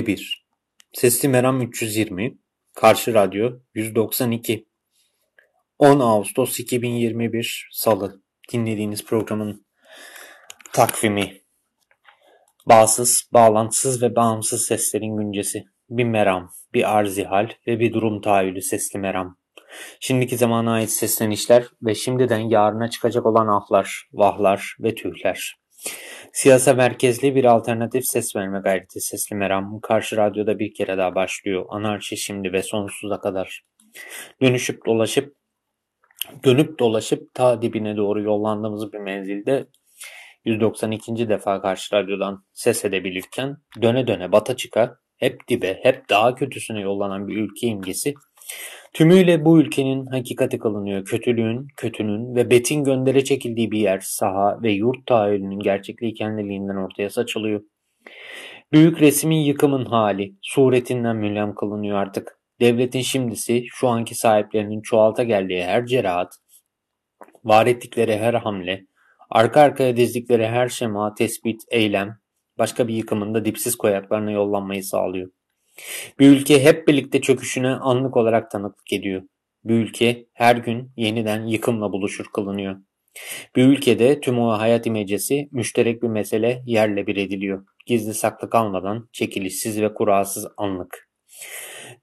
3, 2 ve 1. Sesli Meram 320, Karşı Radyo 192. 10 Ağustos 2021 Salı dinlediğiniz programın takvimi. Bağsız, bağlantısız ve bağımsız seslerin güncesi. Bir meram, bir arzihal ve bir durum tahayyülü sesli meram. Şimdiki zamana ait seslenişler ve şimdiden yarına çıkacak olan ahlar, vahlar ve tühler. Siyasa merkezli bir alternatif ses verme gayreti Sesli Meram karşı radyoda bir kere daha başlıyor. Anarşi şimdi ve sonsuza kadar. Dönüşüp dolaşıp dönüp dolaşıp ta dibine doğru yollandığımız bir menzilde 192. defa karşı radyodan ses edebilirken döne döne bata çıka hep dibe hep daha kötüsüne yollanan bir ülke imgesi Tümüyle bu ülkenin hakikati kılınıyor. Kötülüğün, kötünün ve betin göndere çekildiği bir yer, saha ve yurt tahayyülünün gerçekliği kendiliğinden ortaya saçılıyor. Büyük resmin yıkımın hali, suretinden mülhem kılınıyor artık. Devletin şimdisi, şu anki sahiplerinin çoğalta geldiği her cerahat, var ettikleri her hamle, arka arkaya dizdikleri her şema, tespit, eylem, başka bir yıkımında dipsiz koyaklarına yollanmayı sağlıyor. Bir ülke hep birlikte çöküşüne anlık olarak tanıklık ediyor. Bir ülke her gün yeniden yıkımla buluşur kılınıyor. Bir ülkede tüm o hayat imecesi müşterek bir mesele yerle bir ediliyor. Gizli saklı kalmadan çekilişsiz ve kurasız anlık.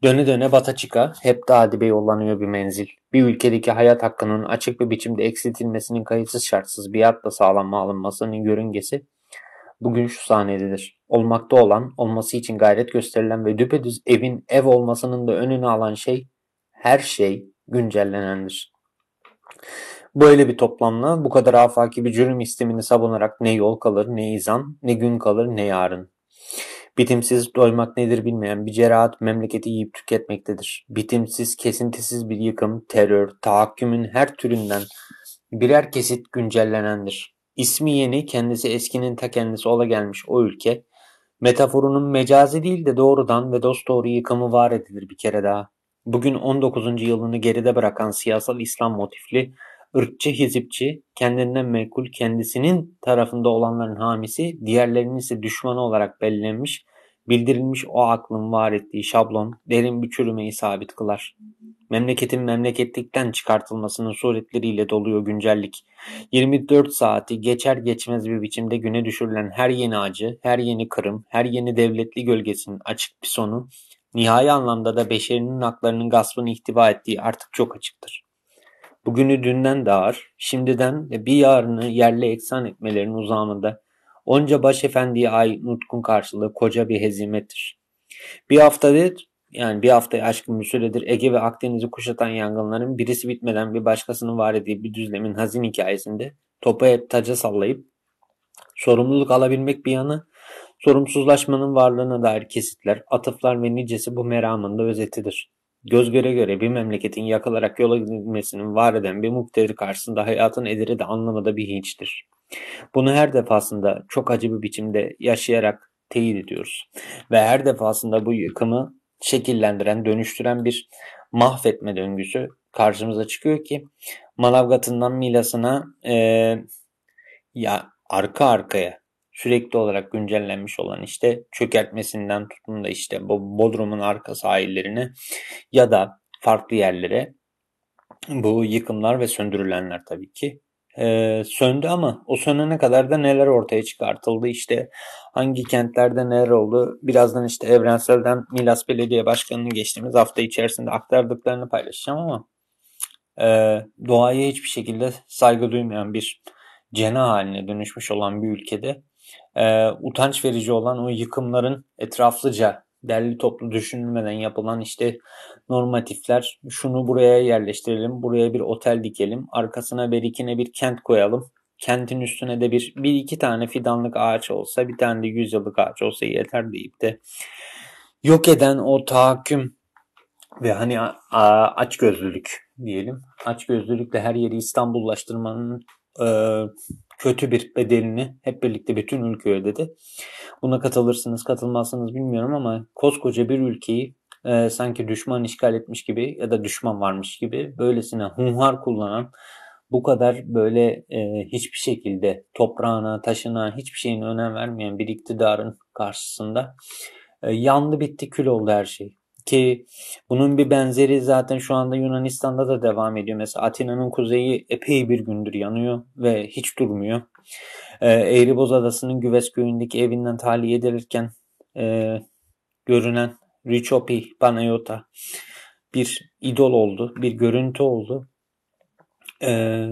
Döne döne bata hep daha dibe yollanıyor bir menzil. Bir ülkedeki hayat hakkının açık bir biçimde eksiltilmesinin kayıtsız şartsız biatla sağlanma alınmasının yörüngesi bugün şu sahnededir. Olmakta olan, olması için gayret gösterilen ve düpedüz evin ev olmasının da önünü alan şey, her şey güncellenendir. Böyle bir toplamla bu kadar afaki bir cürüm istemini savunarak ne yol kalır, ne izan, ne gün kalır, ne yarın. Bitimsiz doymak nedir bilmeyen bir cerahat memleketi yiyip tüketmektedir. Bitimsiz, kesintisiz bir yıkım, terör, tahakkümün her türünden birer kesit güncellenendir. İsmi yeni, kendisi eskinin ta kendisi ola gelmiş o ülke, metaforunun mecazi değil de doğrudan ve dosdoğru yıkımı var edilir bir kere daha. Bugün 19. yılını geride bırakan siyasal İslam motifli, ırkçı hizipçi, kendinden mekul kendisinin tarafında olanların hamisi, diğerlerinin ise düşmanı olarak belirlenmiş, bildirilmiş o aklın var ettiği şablon derin bir çürümeyi sabit kılar. Memleketin memleketlikten çıkartılmasının suretleriyle doluyor güncellik. 24 saati geçer geçmez bir biçimde güne düşürülen her yeni acı, her yeni kırım, her yeni devletli gölgesinin açık bir sonu, nihai anlamda da beşerinin haklarının gaspını ihtiva ettiği artık çok açıktır. Bugünü dünden de ağır, şimdiden ve bir yarını yerle eksan etmelerin uzamında onca başefendiye ay nutkun karşılığı koca bir hezimettir. Bir haftadır yani bir haftayı aşkın bir süredir Ege ve Akdeniz'i kuşatan yangınların birisi bitmeden bir başkasının var ettiği bir düzlemin hazin hikayesinde topu hep taca sallayıp sorumluluk alabilmek bir yanı, sorumsuzlaşmanın varlığına dair kesitler, atıflar ve nicesi bu meramın da özetidir. Göz göre göre bir memleketin yakılarak yola gidilmesinin var eden bir muktedir karşısında hayatın ederi de anlamada bir hiçtir. Bunu her defasında çok acı bir biçimde yaşayarak teyit ediyoruz. Ve her defasında bu yıkımı şekillendiren, dönüştüren bir mahvetme döngüsü karşımıza çıkıyor ki Manavgat'ından Milas'ına e, ya arka arkaya sürekli olarak güncellenmiş olan işte çökertmesinden tutun da işte bu Bodrum'un arka sahillerine ya da farklı yerlere bu yıkımlar ve söndürülenler tabii ki e, söndü ama o sönene kadar da neler ortaya çıkartıldı işte hangi kentlerde neler oldu? Birazdan işte Evrensel'den Milas Belediye Başkanı'nın geçtiğimiz hafta içerisinde aktardıklarını paylaşacağım ama e, doğaya hiçbir şekilde saygı duymayan bir cena haline dönüşmüş olan bir ülkede e, utanç verici olan o yıkımların etraflıca derli toplu düşünülmeden yapılan işte normatifler şunu buraya yerleştirelim, buraya bir otel dikelim, arkasına bir ikine bir kent koyalım. Kentin üstüne de bir, bir iki tane fidanlık ağaç olsa, bir tane de yüzyıllık ağaç olsa yeter deyip de yok eden o tahakküm ve hani aç gözlülük diyelim. Aç gözlülükle her yeri İstanbullaştırmanın e, kötü bir bedelini hep birlikte bütün ülke ödedi. Buna katılırsınız katılmazsınız bilmiyorum ama koskoca bir ülkeyi e, sanki düşman işgal etmiş gibi ya da düşman varmış gibi böylesine hunhar kullanan bu kadar böyle e, hiçbir şekilde toprağına, taşına, hiçbir şeyin önem vermeyen bir iktidarın karşısında e, yandı bitti kül oldu her şey. Ki bunun bir benzeri zaten şu anda Yunanistan'da da devam ediyor. Mesela Atina'nın kuzeyi epey bir gündür yanıyor ve hiç durmuyor. E, Eğriboz Adası'nın Güves köyündeki evinden tahliye edilirken e, görünen Richopi Panayota bir idol oldu, bir görüntü oldu. Ee,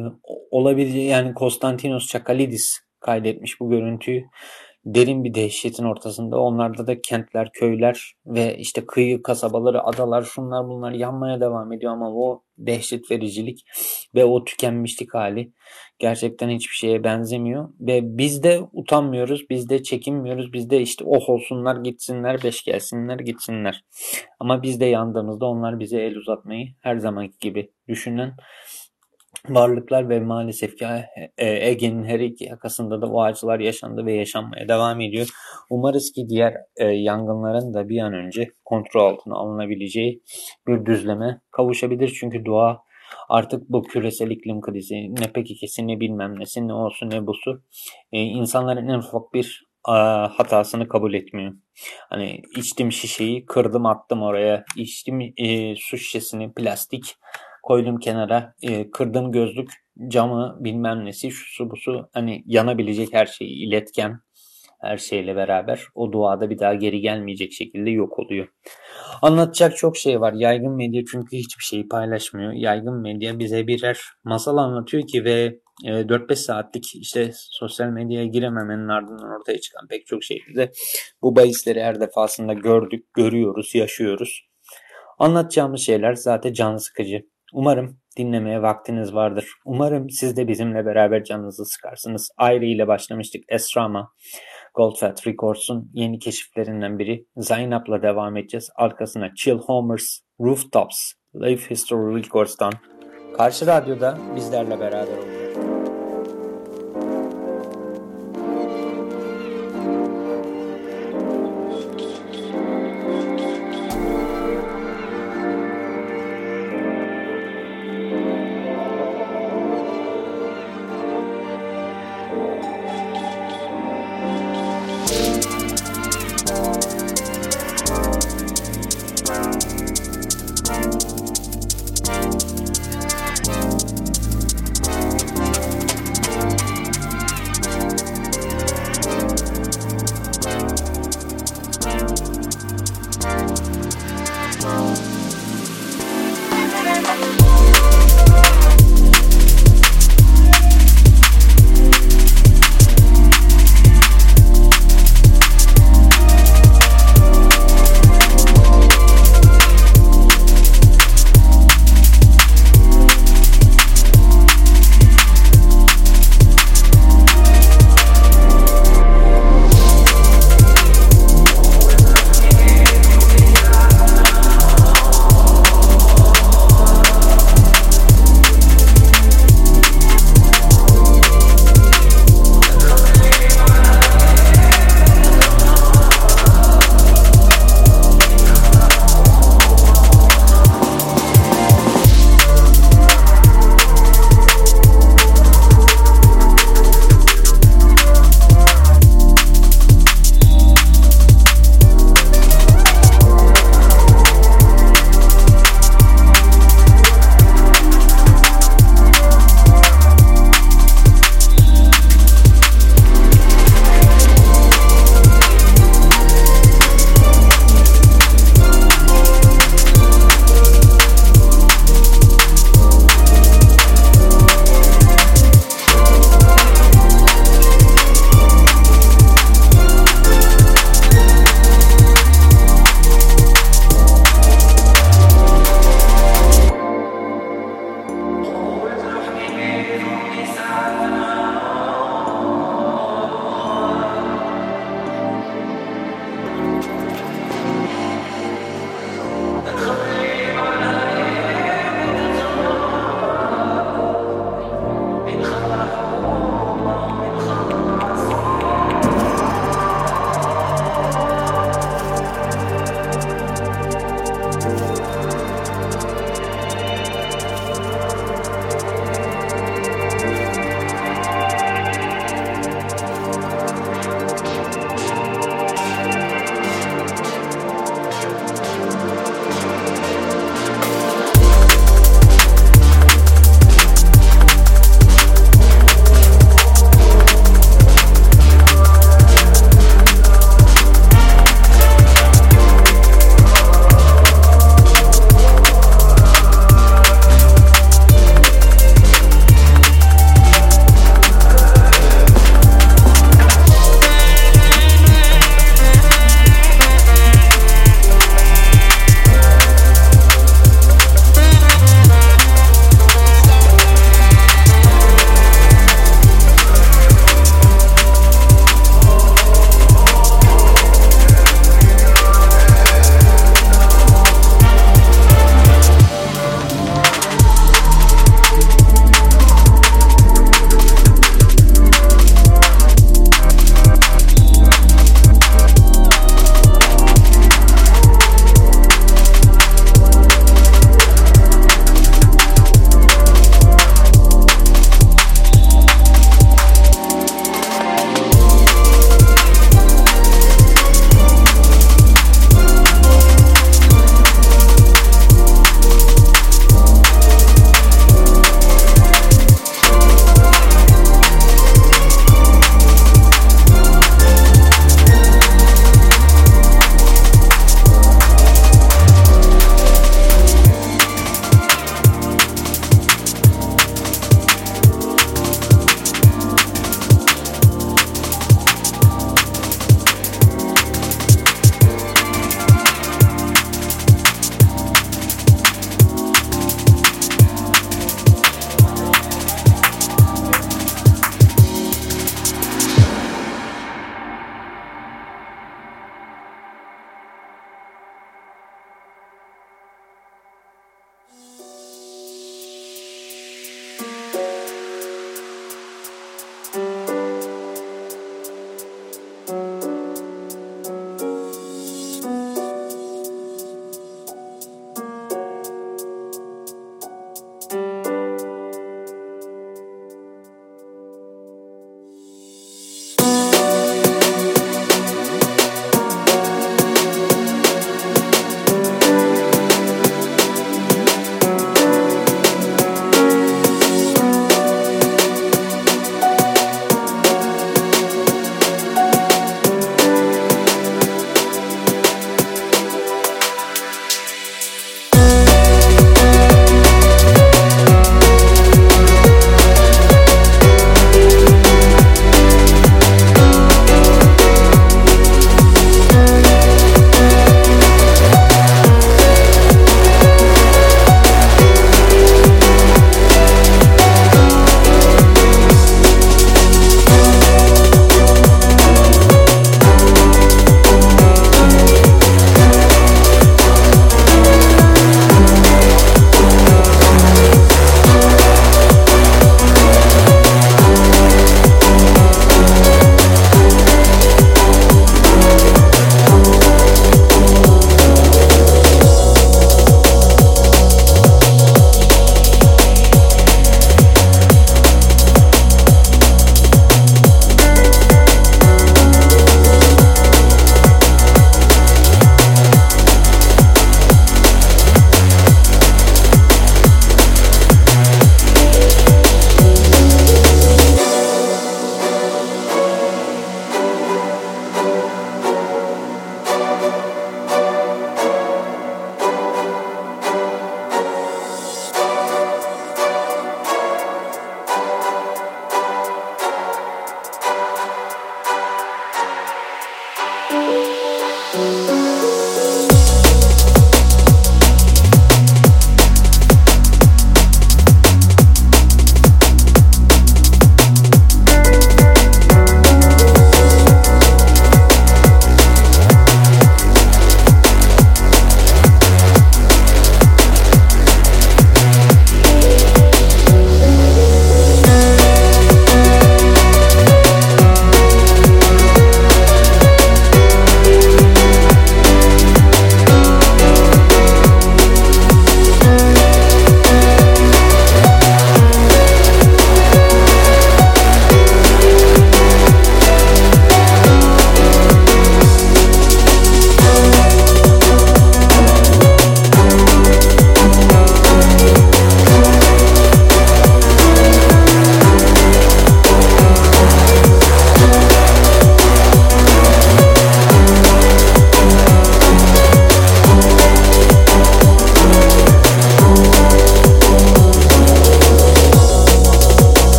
olabilir yani Konstantinos Çakalidis kaydetmiş bu görüntüyü derin bir dehşetin ortasında. Onlarda da kentler, köyler ve işte kıyı kasabaları, adalar, şunlar bunlar yanmaya devam ediyor ama o dehşet vericilik ve o tükenmişlik hali gerçekten hiçbir şeye benzemiyor. Ve biz de utanmıyoruz, biz de çekinmiyoruz, biz de işte oh olsunlar gitsinler, beş gelsinler gitsinler. Ama biz de yandığımızda onlar bize el uzatmayı her zamanki gibi düşünen varlıklar ve maalesef ki e, Ege'nin her iki yakasında da o acılar yaşandı ve yaşanmaya devam ediyor. Umarız ki diğer e, yangınların da bir an önce kontrol altına alınabileceği bir düzleme kavuşabilir. Çünkü doğa artık bu küresel iklim krizi ne pek ikisi ne bilmem nesi ne olsun ne busu e, insanların en ufak bir hatasını kabul etmiyor. Hani içtim şişeyi kırdım attım oraya içtim e, su şişesini plastik koydum kenara. E, kırdım gözlük, camı bilmem nesi, şu su su hani yanabilecek her şeyi iletken her şeyle beraber o duada bir daha geri gelmeyecek şekilde yok oluyor. Anlatacak çok şey var. Yaygın medya çünkü hiçbir şeyi paylaşmıyor. Yaygın medya bize birer masal anlatıyor ki ve 4-5 e, saatlik işte sosyal medyaya girememenin ardından ortaya çıkan pek çok şeyde bu bahisleri her defasında gördük, görüyoruz, yaşıyoruz. Anlatacağımız şeyler zaten can sıkıcı. Umarım dinlemeye vaktiniz vardır. Umarım siz de bizimle beraber canınızı sıkarsınız. Ayrı ile başlamıştık. Esrama, Goldfat Records'un yeni keşiflerinden biri. Zainab'la devam edeceğiz. Arkasına Chill Homers, Rooftops, Life History Records'tan. Karşı Radyo'da bizlerle beraber olun.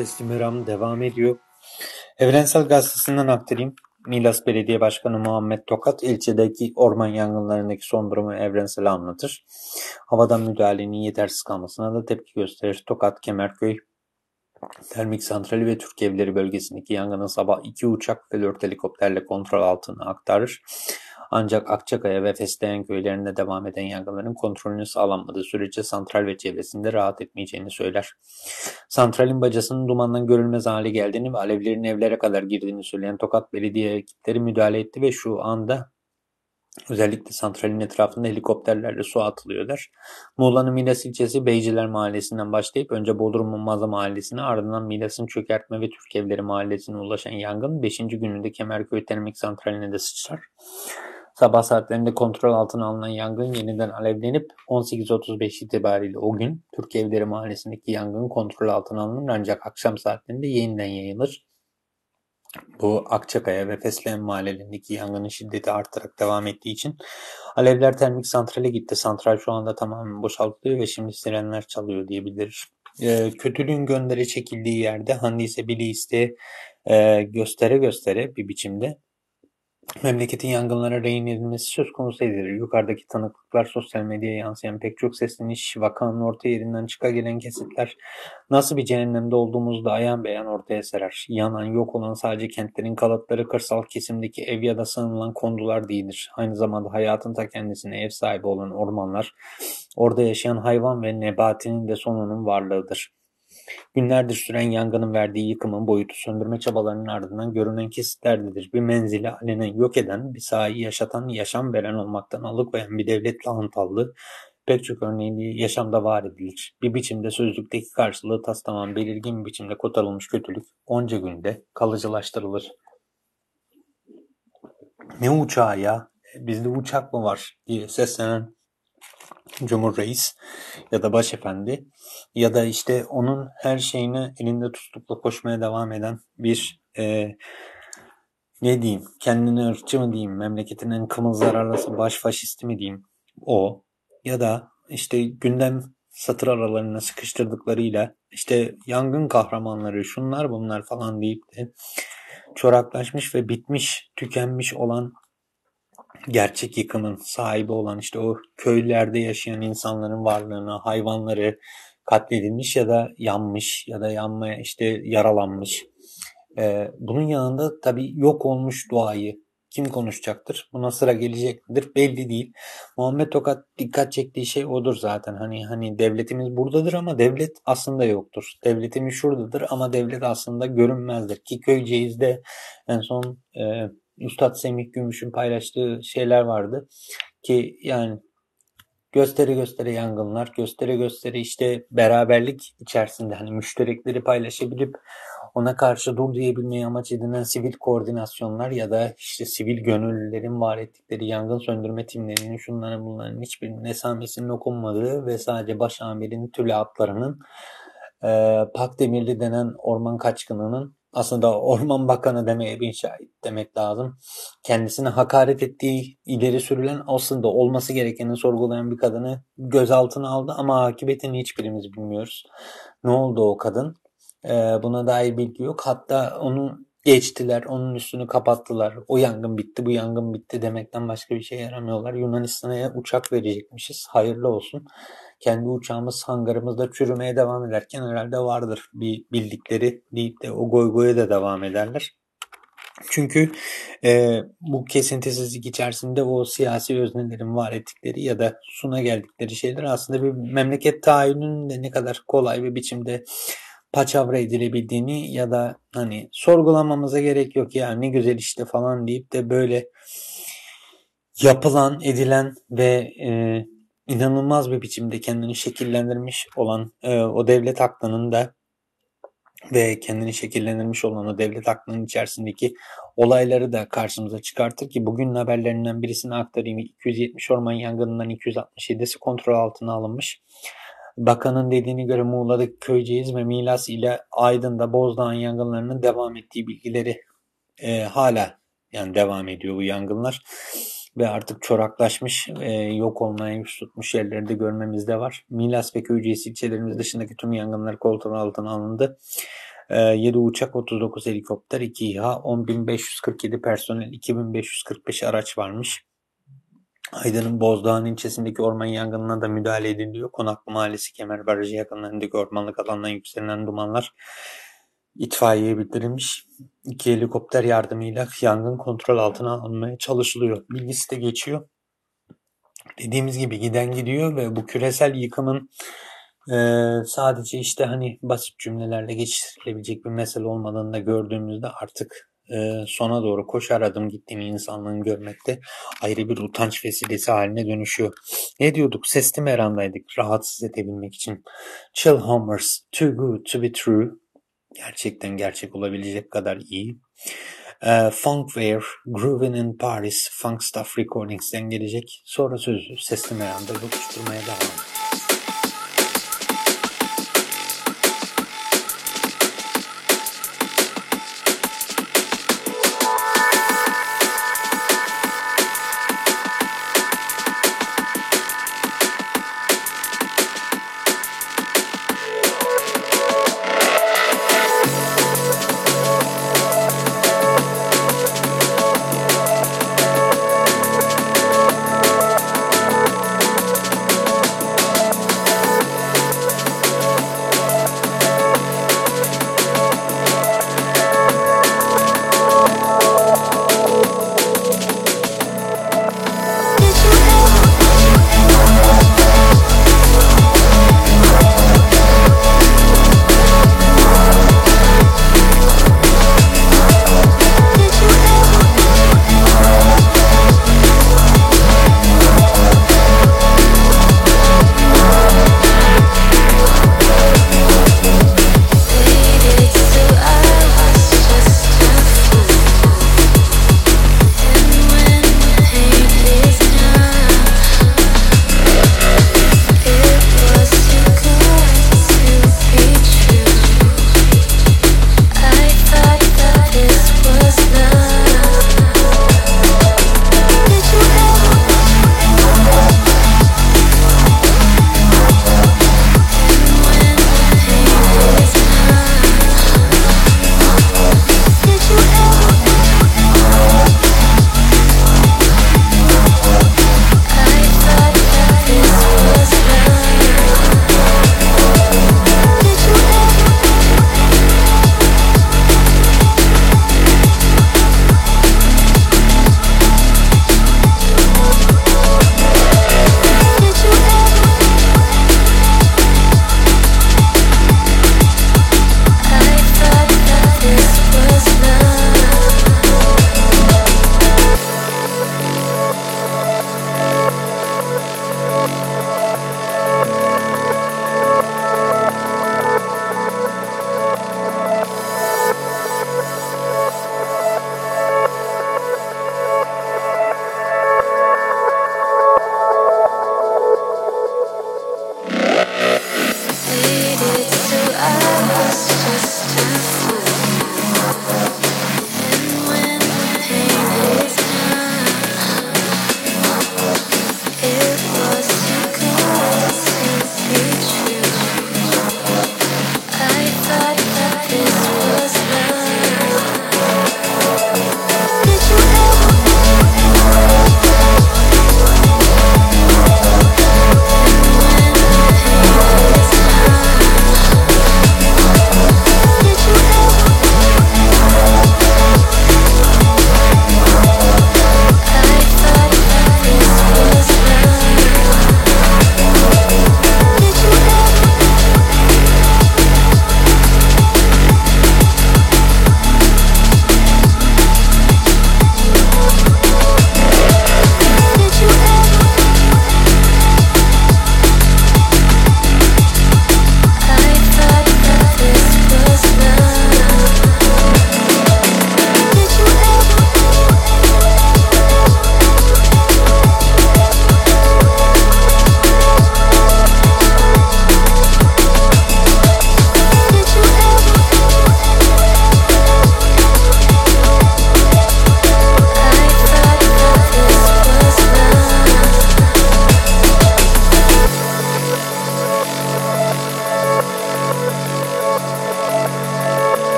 Sesli Meram devam ediyor. Evrensel Gazetesi'nden aktarayım. Milas Belediye Başkanı Muhammed Tokat ilçedeki orman yangınlarındaki son durumu evrensel anlatır. Havadan müdahalenin yetersiz kalmasına da tepki gösterir. Tokat, Kemerköy, Termik Santrali ve Türk Evleri bölgesindeki yangının sabah iki uçak ve dört helikopterle kontrol altına aktarır. Ancak Akçakaya ve Fesleğen köylerinde devam eden yangınların kontrolünü sağlanmadığı sürece santral ve çevresinde rahat etmeyeceğini söyler. Santralin bacasının dumandan görülmez hale geldiğini ve alevlerin evlere kadar girdiğini söyleyen Tokat Belediye ekipleri müdahale etti ve şu anda Özellikle santralin etrafında helikopterlerle su atılıyorlar. Muğla'nın Milas ilçesi Beyciler Mahallesi'nden başlayıp önce Bodrum'un Maza Mahallesi'ne ardından Milas'ın Çökertme ve Türk Evleri Mahallesi'ne ulaşan yangın 5. gününde Kemerköy Termik Santrali'ne de sıçrar. Sabah saatlerinde kontrol altına alınan yangın yeniden alevlenip 18.35 itibariyle o gün Türk Evleri Mahallesi'ndeki yangın kontrol altına alınır ancak akşam saatlerinde yeniden yayılır. Bu Akçakaya ve Fesleğen mahallelerindeki yangının şiddeti artarak devam ettiği için alevler termik santrale gitti. Santral şu anda tamamen boşaltılıyor ve şimdi sirenler çalıyor diyebiliriz. Ee, kötülüğün gönderi çekildiği yerde Handise Bili iste e, göstere göstere bir biçimde Memleketin yangınlara rehin edilmesi söz konusu edilir. Yukarıdaki tanıklıklar sosyal medyaya yansıyan pek çok sesleniş, vakanın orta yerinden çıka gelen kesitler nasıl bir cehennemde olduğumuzu da ayan beyan ortaya serer. Yanan, yok olan sadece kentlerin kalıtları, kırsal kesimdeki ev ya da sığınılan kondular değildir. Aynı zamanda hayatın ta kendisine ev sahibi olan ormanlar, orada yaşayan hayvan ve nebatinin de sonunun varlığıdır. Günlerdir süren yangının verdiği yıkımın boyutu söndürme çabalarının ardından görünen kesitlerdedir. Bir menzili alenen yok eden, bir sahayı yaşatan, yaşam veren olmaktan alıkoyan bir devletle hantallığı pek çok örneği yaşamda var edilir. Bir biçimde sözlükteki karşılığı tas belirgin bir biçimde kotarılmış kötülük onca günde kalıcılaştırılır. Ne uçağı ya? Bizde uçak mı var diye seslenen Cumhur Reis ya da Başefendi ya da işte onun her şeyini elinde tutukla koşmaya devam eden bir e, ne diyeyim kendini ırkçı mı diyeyim memleketinin kımıl zararlısı baş faşisti mi diyeyim o ya da işte gündem satır aralarına sıkıştırdıklarıyla işte yangın kahramanları şunlar bunlar falan deyip de çoraklaşmış ve bitmiş tükenmiş olan gerçek yıkımın sahibi olan işte o köylerde yaşayan insanların varlığını, hayvanları katledilmiş ya da yanmış ya da yanmaya işte yaralanmış. Ee, bunun yanında tabii yok olmuş doğayı kim konuşacaktır? Buna sıra gelecek midir? Belli değil. Muhammed Tokat dikkat çektiği şey odur zaten. Hani hani devletimiz buradadır ama devlet aslında yoktur. Devletimiz şuradadır ama devlet aslında görünmezdir. Ki Köyceğiz'de en son e, Üstad Semih Gümüş'ün paylaştığı şeyler vardı. Ki yani gösteri gösteri yangınlar, gösteri gösteri işte beraberlik içerisinde hani müşterekleri paylaşabilip ona karşı dur diyebilmeyi amaç edinen sivil koordinasyonlar ya da işte sivil gönüllülerin var ettikleri yangın söndürme timlerinin şunların bunların hiçbirinin esamesinin okunmadığı ve sadece baş amirin tülaatlarının e, Pak Demirli denen orman kaçkınının aslında Orman Bakanı demeye bin şahit demek lazım. Kendisine hakaret ettiği ileri sürülen aslında olması gerekeni sorgulayan bir kadını gözaltına aldı ama akıbetini hiçbirimiz bilmiyoruz. Ne oldu o kadın? Ee, buna dair bilgi yok. Hatta onu geçtiler, onun üstünü kapattılar. O yangın bitti, bu yangın bitti demekten başka bir şey yaramıyorlar. Yunanistan'a uçak verecekmişiz. Hayırlı olsun kendi uçağımız hangarımızda çürümeye devam ederken herhalde vardır bir bildikleri deyip de o goy goya da devam ederler. Çünkü e, bu kesintisizlik içerisinde o siyasi öznelerin var ettikleri ya da suna geldikleri şeyler aslında bir memleket tahayyülünün de ne kadar kolay bir biçimde paçavra edilebildiğini ya da hani sorgulamamıza gerek yok ya ne güzel işte falan deyip de böyle yapılan, edilen ve e, inanılmaz bir biçimde kendini şekillendirmiş olan e, o devlet aklının da ve kendini şekillendirmiş olan o devlet aklının içerisindeki olayları da karşımıza çıkartır ki bugün haberlerinden birisini aktarayım. 270 orman yangınından 267'si kontrol altına alınmış. Bakanın dediğine göre Muğla'daki Köyceğiz ve Milas ile Aydın'da Bozdağ'ın yangınlarının devam ettiği bilgileri e, hala yani devam ediyor bu yangınlar ve artık çoraklaşmış, e, yok olmaya yüz tutmuş yerleri de görmemizde var. Milas ve Köyceğiz ilçelerimiz dışındaki tüm yangınlar kontrol altına alındı. E, 7 uçak, 39 helikopter, 2 İHA, 10.547 personel, 2545 araç varmış. Aydın'ın Bozdağ'ın ilçesindeki orman yangınına da müdahale ediliyor. Konaklı Mahallesi Kemer Barajı yakınlarındaki ormanlık alandan yükselen dumanlar itfaiyeye bildirilmiş. İki helikopter yardımıyla yangın kontrol altına alınmaya çalışılıyor. Bilgisi de geçiyor. Dediğimiz gibi giden gidiyor ve bu küresel yıkımın e, sadece işte hani basit cümlelerle geçirilebilecek bir mesele olmadığını da gördüğümüzde artık e, sona doğru koşar adım gittiğini insanlığın görmekte ayrı bir utanç vesilesi haline dönüşüyor. Ne diyorduk? Sesli merandaydık rahatsız edebilmek için. Chill Homers, Too Good To Be True gerçekten gerçek olabilecek kadar iyi. E, Funkware, Groovin in Paris, Funk Stuff Recordings'ten gelecek. Sonra sözü sesli meyanda dokuşturmaya devam edeceğiz.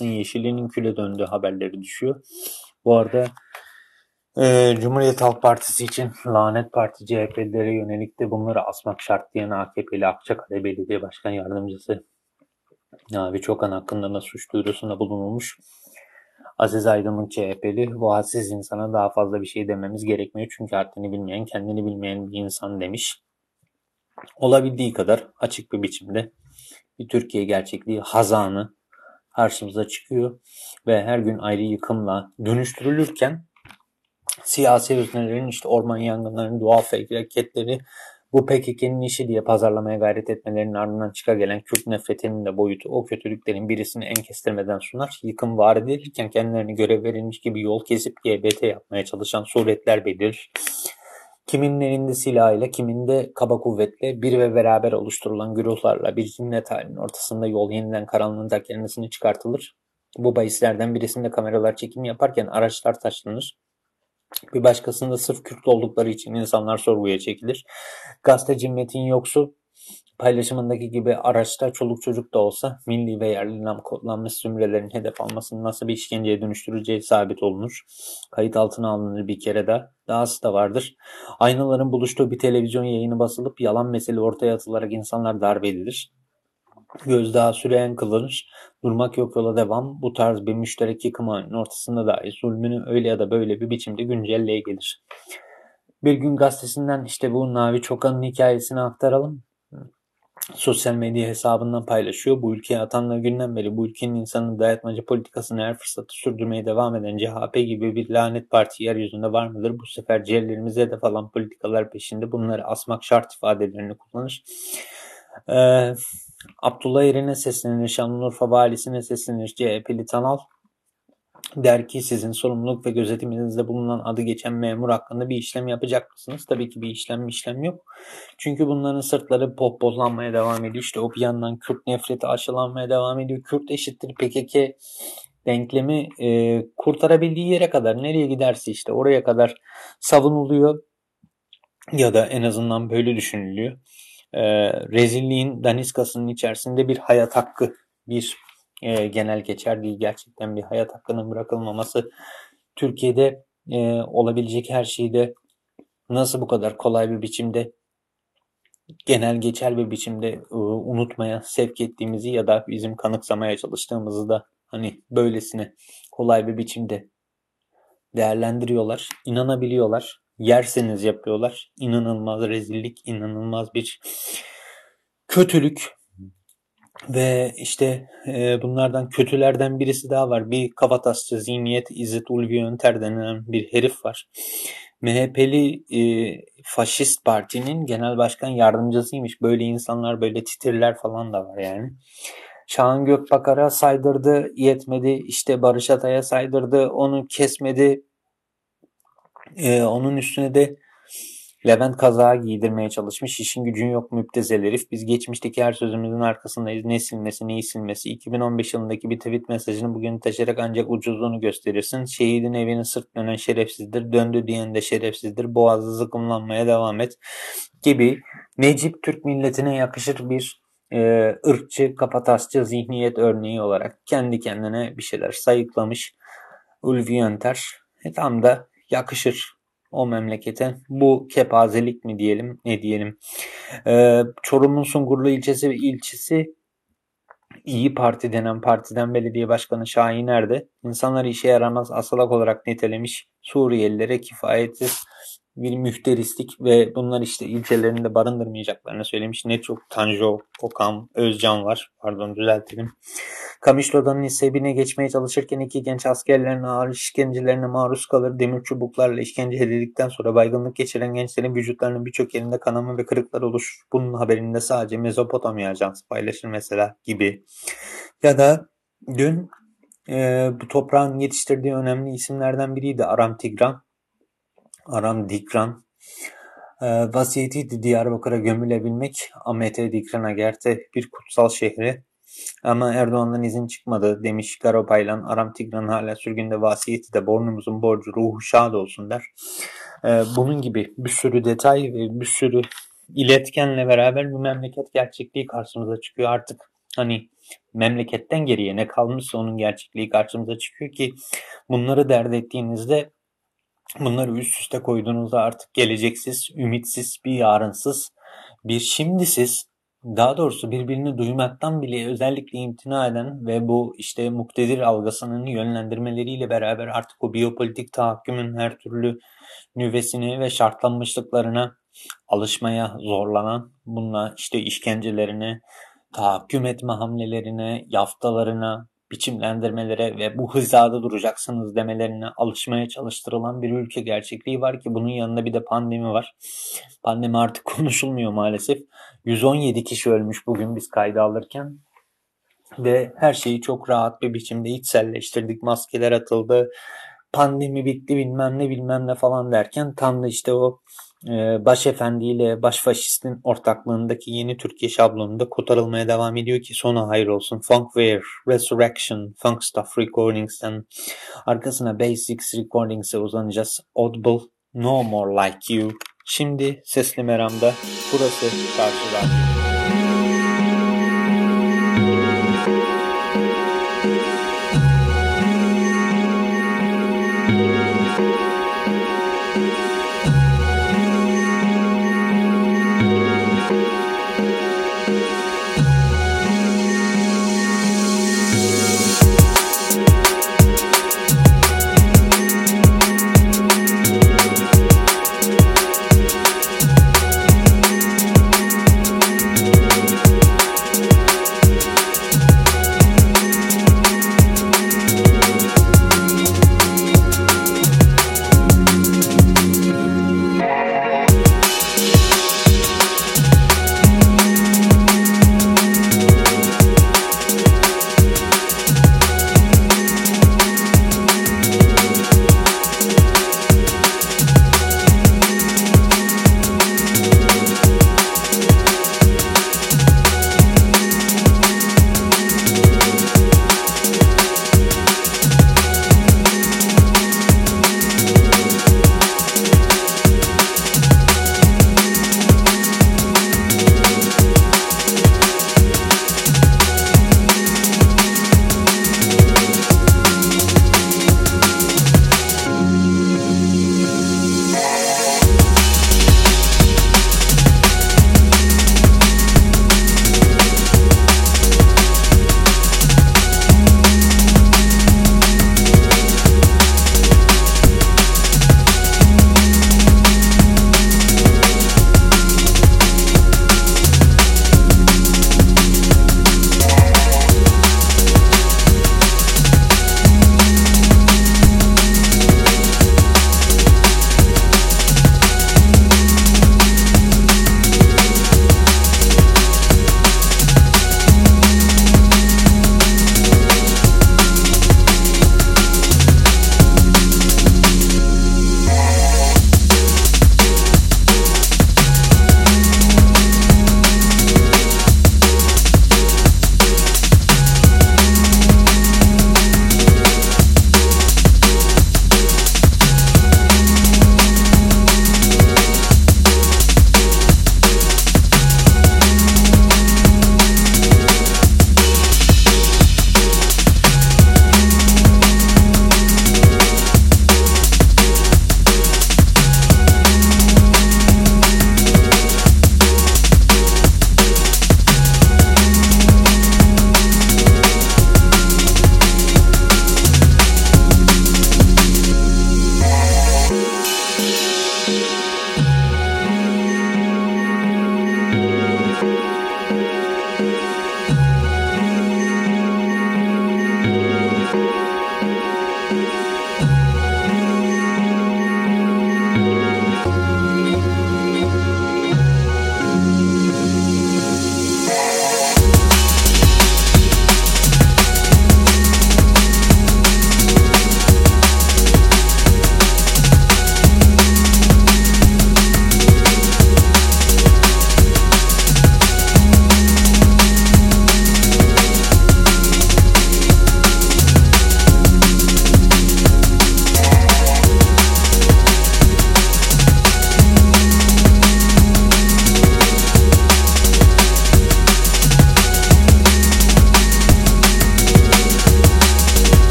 Milas'ın yeşilinin küle döndüğü haberleri düşüyor. Bu arada e, Cumhuriyet Halk Partisi için lanet parti CHP'lilere yönelik de bunları asmak şart diyen AKP'li Akçakale Belediye Başkan Yardımcısı Navi Çokan hakkında da suç duyurusunda bulunulmuş. Aziz Aydınlık CHP'li bu hadsiz insana daha fazla bir şey dememiz gerekmiyor çünkü haddini bilmeyen kendini bilmeyen bir insan demiş. Olabildiği kadar açık bir biçimde bir Türkiye gerçekliği hazanı karşımıza çıkıyor ve her gün ayrı yıkımla dönüştürülürken siyasi öznelerin işte orman yangınlarının doğal felaketleri bu PKK'nın işi diye pazarlamaya gayret etmelerinin ardından çıka gelen Kürt nefretinin de boyutu o kötülüklerin birisini en kestirmeden sunar. Yıkım var edilirken kendilerini görev verilmiş gibi yol kesip GBT yapmaya çalışan suretler belirir. Kiminin elinde silahıyla, kiminde kaba kuvvetle bir ve beraber oluşturulan güruhlarla bir cinnet halinin ortasında yol yeniden karanlığında kendisini çıkartılır. Bu bahislerden birisinde kameralar çekim yaparken araçlar taşlanır. Bir başkasında sırf Kürt oldukları için insanlar sorguya çekilir. Gazeteci Metin Yoksu paylaşımındaki gibi araçta çoluk çocuk da olsa milli ve yerli nam kodlanmış zümrelerin hedef almasının nasıl bir işkenceye dönüştüreceği sabit olunur. Kayıt altına alınır bir kere daha. Dahası da vardır. Aynaların buluştuğu bir televizyon yayını basılıp yalan mesele ortaya atılarak insanlar darbe edilir. Gözdağı süreyen kılınır. Durmak yok yola devam. Bu tarz bir müşterek yıkım halinin ortasında dahi zulmünü öyle ya da böyle bir biçimde güncelleye gelir. Bir gün gazetesinden işte bu Navi Çokan'ın hikayesini aktaralım sosyal medya hesabından paylaşıyor. Bu ülkeye atandığı günden beri bu ülkenin insanın dayatmacı politikasını her fırsatı sürdürmeye devam eden CHP gibi bir lanet parti yeryüzünde var mıdır? Bu sefer ciğerlerimize hedef alan politikalar peşinde bunları asmak şart ifadelerini kullanır. Ee, Abdullah Eren'e seslenir, Şanlıurfa valisine seslenir, CHP'li Tanal der ki sizin sorumluluk ve gözetiminizde bulunan adı geçen memur hakkında bir işlem yapacak mısınız? Tabii ki bir işlem işlem yok. Çünkü bunların sırtları popozlanmaya devam ediyor. İşte o bir yandan Kürt nefreti aşılanmaya devam ediyor. Kürt eşittir PKK denklemi e, kurtarabildiği yere kadar nereye giderse işte oraya kadar savunuluyor ya da en azından böyle düşünülüyor. E, rezilliğin daniskasının içerisinde bir hayat hakkı, bir e, genel geçer değil. Gerçekten bir hayat hakkının bırakılmaması Türkiye'de e, olabilecek her şeyi de nasıl bu kadar kolay bir biçimde genel geçer bir biçimde e, unutmaya sevk ettiğimizi ya da bizim kanıksamaya çalıştığımızı da hani böylesine kolay bir biçimde değerlendiriyorlar, inanabiliyorlar. Yerseniz yapıyorlar. İnanılmaz rezillik, inanılmaz bir kötülük ve işte e, bunlardan kötülerden birisi daha var. Bir kafatasçı zihniyet İzzet Ulvi Önter denen bir herif var. MHP'li e, faşist partinin genel başkan yardımcısıymış. Böyle insanlar böyle titirler falan da var yani. Şahan Gökbakar'a saydırdı yetmedi. İşte Barış Atay'a saydırdı onu kesmedi. E, onun üstüne de Levent kazağı giydirmeye çalışmış. İşin gücün yok müptezel herif. Biz geçmişteki her sözümüzün arkasındayız. Ne silmesi ne silmesi. 2015 yılındaki bir tweet mesajını bugün taşıyarak ancak ucuzluğunu gösterirsin. Şehidin evini sırt dönen şerefsizdir. Döndü diyen de şerefsizdir. Boğazı zıkımlanmaya devam et. Gibi Necip Türk milletine yakışır bir e, ırkçı, kapatasçı zihniyet örneği olarak kendi kendine bir şeyler sayıklamış. Ulvi Yönter e, tam da yakışır o memlekete. Bu kepazelik mi diyelim ne diyelim. Ee, Çorum'un Sungurlu ilçesi ve ilçesi İyi Parti denen partiden belediye başkanı Şahin Er'de insanları işe yaramaz asalak olarak nitelemiş Suriyelilere kifayetsiz bir mühterislik ve bunlar işte ilçelerinde barındırmayacaklarını söylemiş. Ne çok Tanjo, Okan, Özcan var. Pardon düzeltelim. Kamışlo'dan nisebine geçmeye çalışırken iki genç askerlerin ağır işkencelerine maruz kalır. Demir çubuklarla işkence edildikten sonra baygınlık geçiren gençlerin vücutlarının birçok yerinde kanama ve kırıklar oluşur. Bunun haberinde sadece Mezopotamya Ajansı paylaşır mesela gibi. Ya da dün e, bu toprağın yetiştirdiği önemli isimlerden biriydi Aram Tigran. Aram Dikran. E, vasiyetiydi Diyarbakır'a gömülebilmek. Ahmet Dikran'a gerte bir kutsal şehri. Ama Erdoğan'dan izin çıkmadı demiş Garopaylan. Aram Tigran hala sürgünde vasiyeti de bornumuzun borcu ruhu şad olsun der. Ee, bunun gibi bir sürü detay ve bir sürü iletkenle beraber bir memleket gerçekliği karşımıza çıkıyor artık. Hani memleketten geriye ne kalmışsa onun gerçekliği karşımıza çıkıyor ki bunları dert ettiğinizde bunları üst üste koyduğunuzda artık geleceksiz, ümitsiz, bir yarınsız, bir şimdisiz daha doğrusu birbirini duymaktan bile özellikle imtina eden ve bu işte muktedir algısının yönlendirmeleriyle beraber artık o biyopolitik tahakkümün her türlü nüvesini ve şartlanmışlıklarına alışmaya zorlanan, bununla işte işkencelerine, tahakküm etme hamlelerine, yaftalarına, biçimlendirmelere ve bu hizada duracaksınız demelerine alışmaya çalıştırılan bir ülke gerçekliği var ki bunun yanında bir de pandemi var. Pandemi artık konuşulmuyor maalesef. 117 kişi ölmüş bugün biz kayda alırken ve her şeyi çok rahat bir biçimde içselleştirdik. Maskeler atıldı. Pandemi bitti bilmem ne bilmem ne falan derken tam da işte o başefendi ile başfaşistin ortaklığındaki yeni Türkiye şablonunda kotarılmaya devam ediyor ki sona hayır olsun. Funkware, Resurrection, Funk Stuff Recordings'ten arkasına Basics Recordings'e uzanacağız. Audible, No More Like You. Şimdi Sesli Meram'da burası Karşı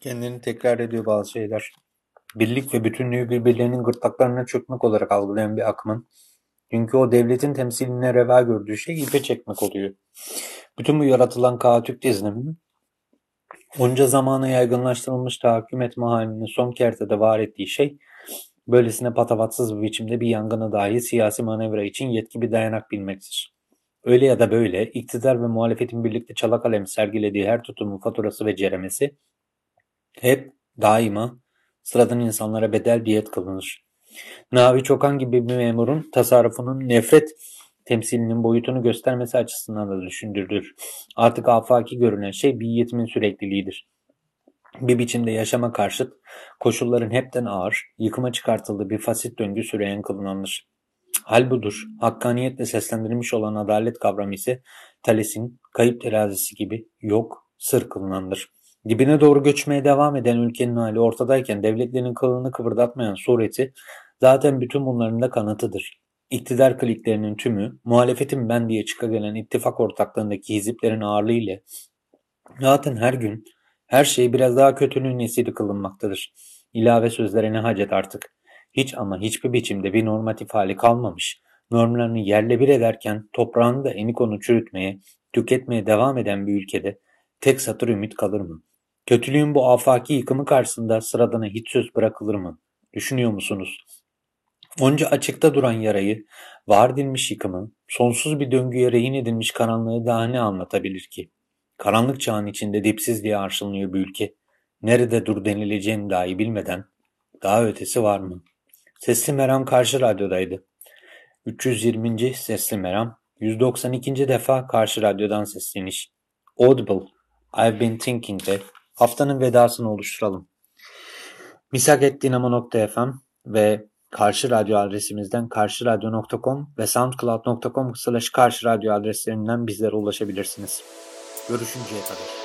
kendini tekrar ediyor bazı şeyler. Birlik ve bütünlüğü birbirlerinin gırtlaklarına çökmek olarak algılayan bir akımın. Çünkü o devletin temsiline reva gördüğü şey ipe çekmek oluyor. Bütün bu yaratılan kaatük diziliminin onca zamana yaygınlaştırılmış tahakküm etme halini son kertede var ettiği şey böylesine patavatsız bir biçimde bir yangını dahi siyasi manevra için yetki bir dayanak bilmektir. Öyle ya da böyle, iktidar ve muhalefetin birlikte çala kalem sergilediği her tutumun faturası ve ceremesi, hep, daima, sıradan insanlara bedel diyet kılınır. Navi Çokan gibi bir memurun tasarrufunun nefret temsilinin boyutunu göstermesi açısından da düşündürülür. Artık afaki görünen şey bir yetimin sürekliliğidir. Bir biçimde yaşama karşıt, koşulların hepten ağır, yıkıma çıkartıldığı bir fasit döngü süreyen kılınandır. Hal budur. Hakkaniyetle seslendirilmiş olan adalet kavramı ise Thales'in kayıp terazisi gibi yok, sır kılınandır. Dibine doğru göçmeye devam eden ülkenin hali ortadayken devletlerin kılını kıvırdatmayan sureti zaten bütün bunların da kanıtıdır. İktidar kliklerinin tümü, muhalefetin ben diye çıkagelen ittifak ortaklığındaki hiziplerin ağırlığı ile zaten her gün her şey biraz daha kötülüğün esiri kılınmaktadır. İlave sözlere ne hacet artık. Hiç ama hiçbir biçimde bir normatif hali kalmamış, normlarını yerle bir ederken toprağını da enikonu çürütmeye, tüketmeye devam eden bir ülkede tek satır ümit kalır mı? Kötülüğün bu afaki yıkımı karşısında sıradana hiç söz bırakılır mı? Düşünüyor musunuz? Onca açıkta duran yarayı, var edilmiş yıkımı, sonsuz bir döngüye rehin edilmiş karanlığı daha ne anlatabilir ki? Karanlık çağın içinde dipsiz diye arşınlıyor bir ülke. Nerede dur denileceğini dahi bilmeden daha ötesi var mı? Sesli Meram karşı radyodaydı. 320. Sesli Meram, 192. defa karşı radyodan sesleniş. Audible, I've been thinking'de haftanın vedasını oluşturalım. Misak.dinamo.fm ve Karşı Radyo adresimizden karşıradyo.com ve soundcloud.com slash karşı radyo adreslerinden bizlere ulaşabilirsiniz. Görüşünceye kadar.